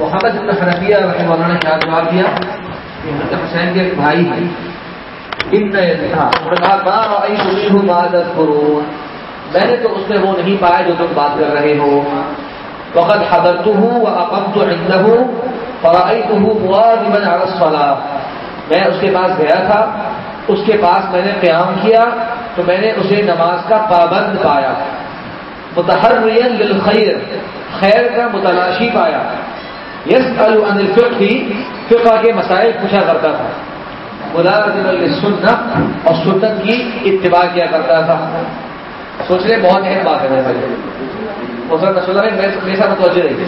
محمد ابن حنفیہ رحمہ اللہ نے کیا جواب دیا کہ حضرت حسین کے ایک بھائی ہیں۔ میں نے تو اس میں وہ نہیں پایا جو تم بات کر رہے ہو۔ وقت حضرت ہوں وہ تو ہند ہوں فرائی تو ہوں میں اس کے پاس گیا تھا، اس کے پاس میں نے قیام کیا تو میں نے اسے نماز کا پابند پایا۔ متحر للخیر، خیر کا متلاشی پایا۔ یس الفقی فقہ کے مسائل پوچھا کرتا تھا۔ مدارت سنت اور سنت کی اتباع کیا کرتا تھا۔ سوچ رہے بہت اہم بات ہے میرے بھائی۔ میرے ساتھ متوجہ رہی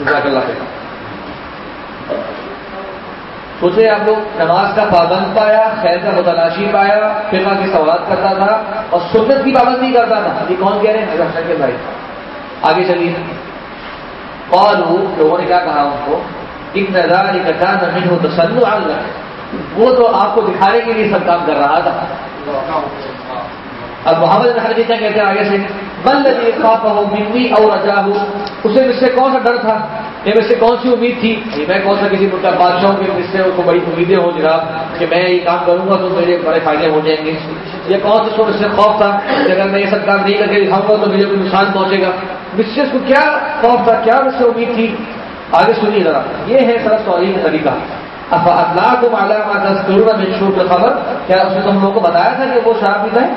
جزاک اللہ سوچے آپ لوگ نماز کا پابند پایا، خیر کا متلاشی پایا، فقہ کے سوالات کرتا تھا اور سنت کی پابندی کرتا تھا۔ یہ کون کہہ رہے ہیں؟ میرے بھائی۔ آگے چلیے۔ اور لوگوں نے کیا کہا ان کو؟ ایک نظارہ اکٹھا نہیں ہو تو آگ وہ تو آپ کو دکھانے کے لیے سب کام کر رہا تھا۔ اب محمد حرجی کیا کہتے ہیں آگے سے؟ بل ہو ممی اور اجا ہو اسے مجھ سے کون سا ڈر تھا؟ یہ مجھ سے کون سی امید تھی؟ میں کون سا کسی ملک بادشاہوں کے مجھ سے ان کو بڑی امیدیں ہوں جناب کہ میں یہ کام کروں گا تو میرے بڑے فائدے ہو جائیں گے۔ یہ کون سا مجھ سے خوف تھا کہ اگر میں یہ سب کام نہیں کر کے دکھاؤں گا تو مجھے کوئی نقصان پہنچے گا؟ مجھ سے اس کو کیا خوف تھا کیا مجھ سے امید تھی؟ آگے سنیے ذرا۔ یہ ہے سر سوری کا طریقہ۔ اللہ کو مالا ضرور میں چھوٹ میں خبر کیا اس نے تم لوگوں کو بتایا تھا کہ وہ شراب پیتا ہے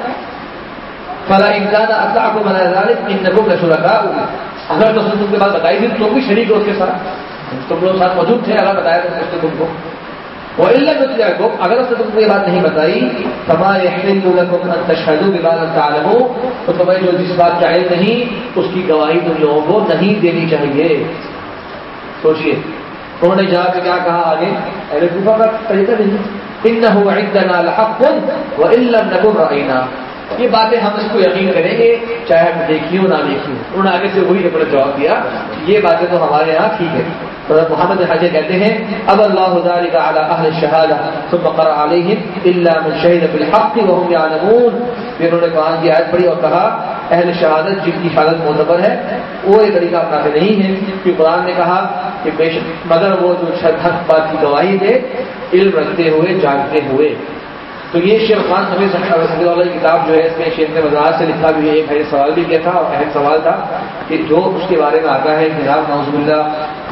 فلا امکان اللہ کو بنایا ان نبوں کا شرکا اگر تو تم کے بعد بتائی تھی تم بھی شریک ہو اس کے ساتھ۔ تم لوگ ساتھ موجود تھے اگر بتایا تھا اس نے تم کو۔ وہ علم کو اگر اس نے تم کو یہ بات نہیں بتائی تمہارے تشہدو کی بات ہو تو تمہیں جو جس بات کا علم نہیں، اس کی گواہی تم لوگوں کو نہیں دینی چاہیے۔ سوچیے انہوں نے جا کے کیا کہا آگے؟ ارے گفا کا طریقہ نہیں ان نہ وہ علم یہ باتیں ہم اس کو یقین کریں گے، چاہے ہم دیکھیے ہو نہ دیکھیے انہوں نے آگے سے وہی اپنا جواب دیا، یہ باتیں تو ہمارے یہاں ٹھیک ہے۔ محمد حاجر کہتے ہیں، اب اللہ کا اعلیٰ اہل شہادہ ثم قرأ علیہم الا من شہید بالحق وهم يعلمون انہوں نے قرآن کی آیت پڑھی اور کہا، اہل شہادت جن کی حالت معتبر ہے، وہ یہ طریقہ اپناتے نہیں ہے کہ قرآن نے کہا کہ بے شک مگر وہ جو حق بات کی گواہی دے، علم رکھتے ہوئے، جانتے ہوئے۔ تو یہ شیخ خان سمیت صلی اللہ کی کتاب جو ہے، اس میں شیخ نے وضاحت سے لکھا بھی ایک ایک سوال بھی کیا تھا اور اہم سوال تھا کہ جو اس کے بارے میں آتا ہے نظام نوزب اللہ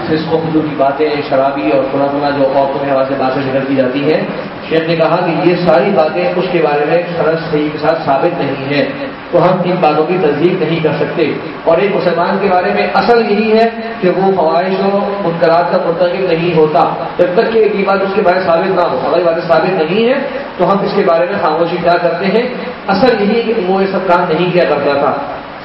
فسق و کی باتیں، شرابی اور پورا پورا جو عورتوں کے حوالے سے باتیں ذکر کی جاتی ہیں۔ شیخ نے کہا کہ یہ ساری باتیں اس کے بارے میں سرد صحیح کے ساتھ ثابت نہیں ہے تو ہم ان باتوں کی تصدیق نہیں کر سکتے۔ اور ایک مسلمان کے بارے میں اصل یہی ہے کہ وہ خواہش و منقرات کا مرتکب نہیں ہوتا۔ جب تک کہ یہ بات اس کے بارے میں ثابت نہ ہو ہماری باتیں ثابت نہیں ہے تو ہم اس کے بارے میں خاموشی کیا کرتے ہیں۔ اصل یہی ہے کہ وہ یہ سب کام نہیں کیا کرتا تھا۔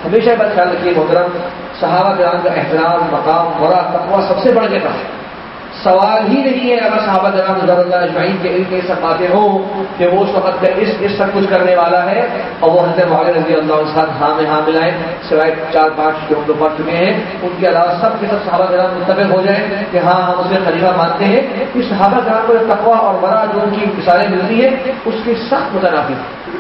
ہمیشہ بات خیال رکھیے، محترم صحابہ کرام کا احترام، مقام مرا تقوا سب سے بڑھ کے کہا سوال ہی نہیں ہے اگر صحابہ جناب رضا اللہ اجمعین کے علم کے سب باتیں ہوں کہ وہ اس وقت اس اس سب کچھ کرنے والا ہے اور وہ حضرت معاذ رضی اللہ عنہ ساتھ ہاں میں ہاں ملائیں سوائے چار پانچ جو ہم لوگ پڑھ چکے ہیں، ان کے علاوہ سب کے سب صحابہ جناب متفق ہو جائیں کہ ہاں ہم اسے خلیفہ مانتے ہیں۔ کہ صحابہ جناب کو تقوا اور بڑا جو ان کی مثالیں ملتی ہیں، اس کی سخت متنافی۔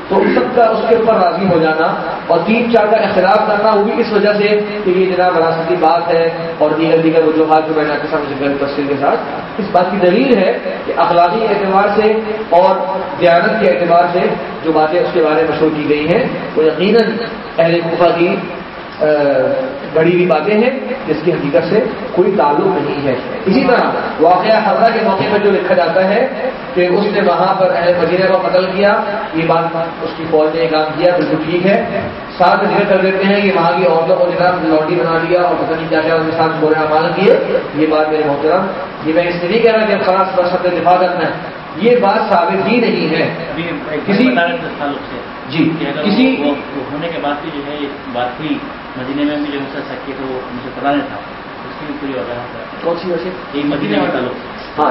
تو ان سب کا اس کے اوپر راضی ہو جانا اور تین چار کا اختلاف کرنا وہ بھی اس وجہ سے کہ یہ جناب وراثتی بات ہے اور دیگر دیگر وجوہات جو میں نے آپ کے سامنے تفصیل کے ساتھ اس بات کی دلیل ہے کہ اخلاقی اعتبار سے اور دیانت کے اعتبار سے جو باتیں اس کے بارے میں مشہور کی گئی ہیں وہ یقیناً اہل گفا کی بڑی ہوئی باتیں ہیں جس کی حقیقت سے کوئی تعلق نہیں ہے۔ اسی طرح واقعہ حضرہ کے موقع پر جو لکھا جاتا ہے کہ اس نے وہاں پر اہل مدینہ کو قتل کیا یہ بات اس کی فوج نے کام کیا بالکل ٹھیک ہے۔ ساتھ ذکر کر دیتے ہیں کہ وہاں کی عورتوں کو جناب لوٹی بنا لیا اور پتہ نہیں کیا کیا ان کے ساتھ بورے مال کیے۔ یہ بات میرے محترم یہ میں اس لیے نہیں کہہ رہا کہ خلاص پر سب دفاع کرنا ہے یہ بات ثابت ہی نہیں ہے۔ کسی جی کسی ہونے کے بعد بھی جو ہے بات ہوئی مدینے میں بھی جو مسئلہ سکی تو مجھے پتا نہیں تھا اس کی بھی پوری وضاحت کون سی وجہ؟ ایک مدینے کا تعلق۔ ہاں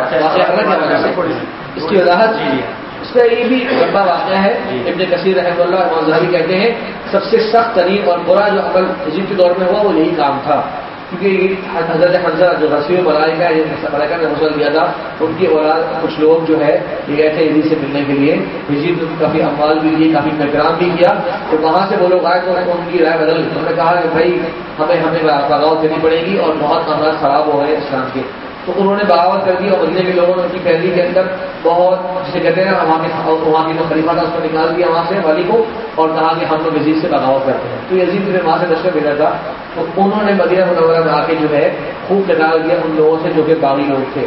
اس کی وضاحت جی اس کا یہ بھی لمبا واقعہ ہے ابن کثیر رحمۃ اللہ اور کہتے ہیں سب سے سخت ترین اور برا جو عمل عجیب کے دور میں ہوا وہ یہی کام تھا۔ کیونکہ حضرت حمزہ جو رسول ملائکہ ملائکہ نے حوصلہ دیا تھا، ان کی اولاد کچھ لوگ جو ہے، یہ گئے تھے عیدی سے ملنے کے لیے۔ یزید کافی اموال بھی لیے، کافی نگرام بھی کیا۔ تو وہاں سے وہ لوگ آئے تو ان کی رائے بدل انہوں نے کہا کہ بھائی، ہمیں ہمیں بغاؤ دینی پڑے گی اور بہت معاملات خراب ہو گئے اسلام کے۔ تو انہوں نے بغاوت کر دی اور مدینے کے لوگوں نے ان کی پہلی کے اندر بہت جسے کہتے ہیں وہاں کے وہاں کی جو خلیفہ تھا، اس کو نکال دیا وہاں سے، والی کو، اور کہا کہ ہم لوگ یزید سے بغاوت کرتے ہیں۔ تو یزید نے وہاں سے لشکر بھیجا تھا۔ تو انہوں نے مدینہ منورہ میں آ کے جو ہے، خوب نکال دیا ان لوگوں سے جو کہ باغی لوگ تھے۔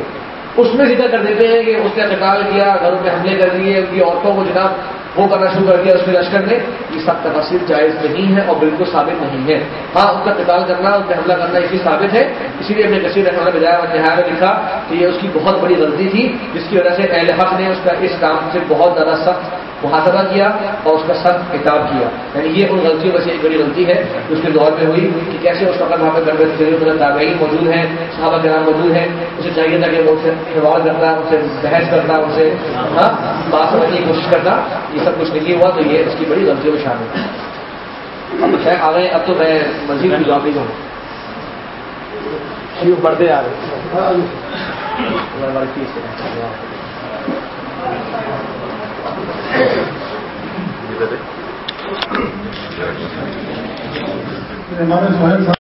اس میں ذکر کر دیتے ہیں کہ اس نے قتال کیا، گھروں پہ حملے کر دیے، ان کی عورتوں کو جناب وہ کرنا شروع کر دیا اس کے لشکر نے یہ سب تقسیم جائز نہیں ہے اور بالکل ثابت نہیں ہے۔ ہاں ان کا قتال کرنا، ان پہ حملہ کرنا اسی ثابت ہے۔ اسی لیے اپنے کثیر رکھنے والا بجائے نہایا میں لکھا کہ یہ اس کی بہت بڑی غلطی تھی، جس کی وجہ سے اہل حق نے اس کا اس کام سے بہت زیادہ سخت محاسبہ کیا اور اس کا سخت کتاب کیا۔ یعنی یہ ان غلطیوں میں سے ایک بڑی غلطی ہے اس کے دور میں ہوئی کہ کیسے اس وقت وہاں پہ گڑبڑ تابعین موجود ہیں، صحابہ کرام موجود ہیں، اسے چاہیے تھا کہ وہ ان سے کرتا ان سے بحث کرتا ان سے ہاں، بات سمجھنے کی کوشش کرتا۔ یہ سب کچھ نہیں ہوا تو یہ اس کی بڑی غلطیوں میں شامل ہے۔ اب آ گئے، اب تو میں مزید کی جواب شیو پڑھتے آ رہے ہمارے سہیل صاحب